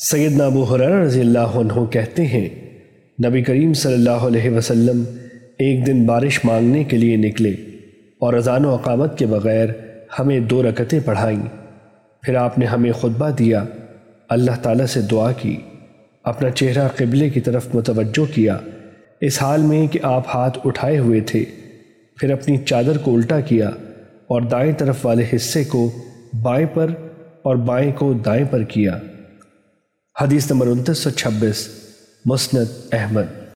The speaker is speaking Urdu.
سیدنا ابو حرار رضی اللہ عنہ کہتے ہیں، نبی کریم صلی اللہ علیہ وسلم ایک دن بارش مانگنے کے لیے نکلے اور اذان و اقامت کے بغیر ہمیں دو رکتیں پڑھائیں۔ پھر آپ نے ہمیں خطبہ دیا، اللہ تعالیٰ سے دعا کی، اپنا چہرہ قبلے کی طرف متوجہ کیا۔ اس حال میں کہ آپ ہاتھ اٹھائے ہوئے تھے، پھر اپنی چادر کو الٹا کیا اور دائیں طرف والے حصے کو بائیں پر اور بائیں کو دائیں پر کیا۔ حدیث نمبر انتیس سو چھبیس مسند احمد۔